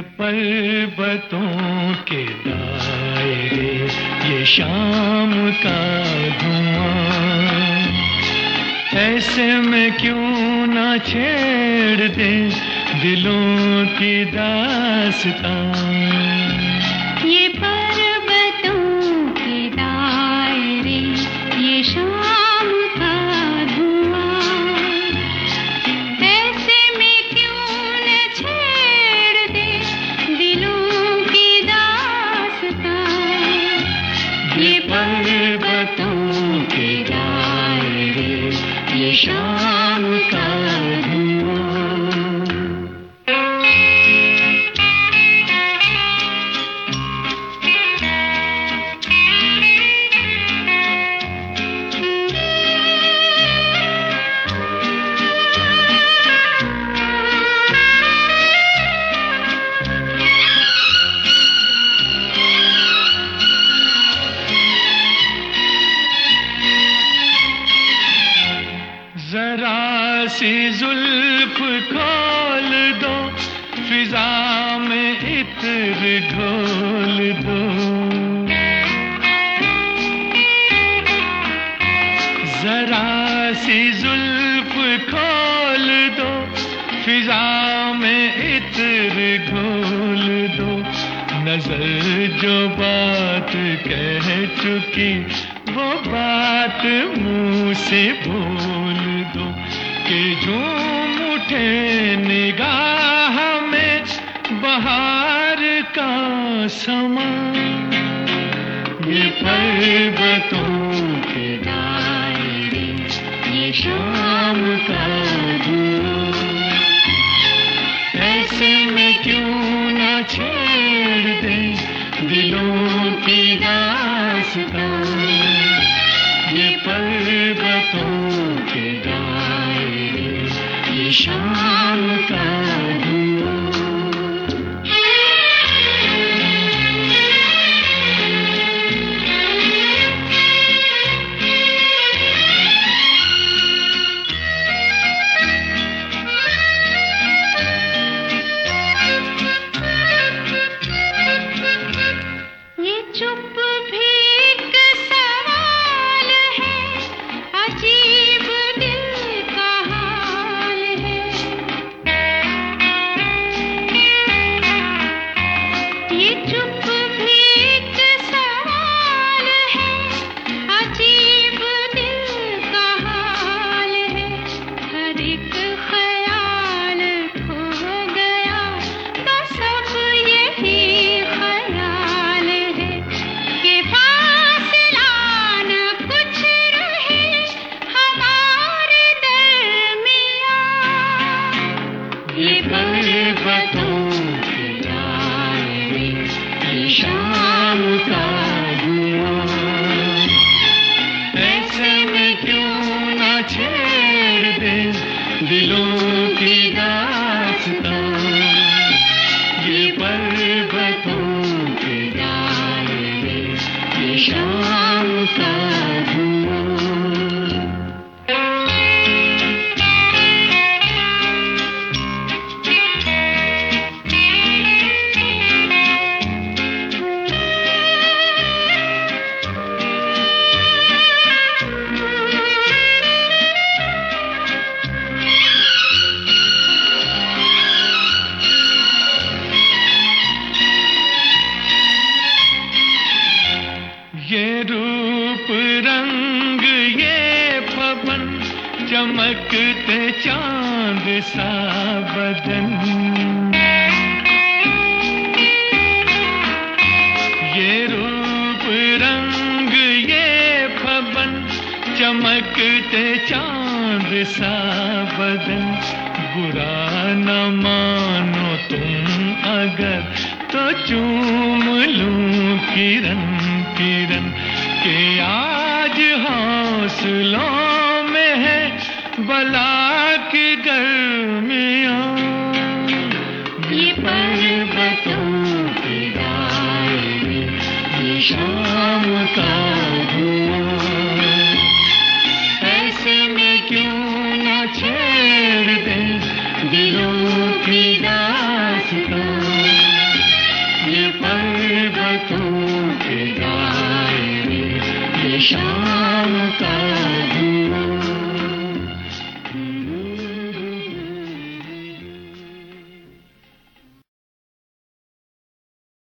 पर्वतों के दायरे ये शाम का धुआँ। ऐसे में क्यों ना छेड़ दे दिलों की दास्तां? Vision. सी जुल्फ खोल दो, फिजा में इत्र घोल दो। जरा सी जुल्फ खोल दो, फिजा में इत्र घोल दो। नज़र जो बात कह चुकी, वो बात मुँह से बोल दो। के झूम उठे निगाह में बहार का समा। ये पर्वतों के दायरे, ये शाम का ऐसे में क्यों ना छेड़ दे दिलों की ये पर्वतों के शाम का पर्वतों के डाल शाम का चमकते चाँद सा बदन। ये रूप रंग, ये फबन चमकते चाँद सा बदन। बुरा न मानो तुम अगर तो चूम लूँ किरण किरण के आज हौसलों बला की गर्मिया। ये पर्वतों ये शाम का ऐसे में क्यों न छेड़ दे दिलों की ये पर्वतों ये शाम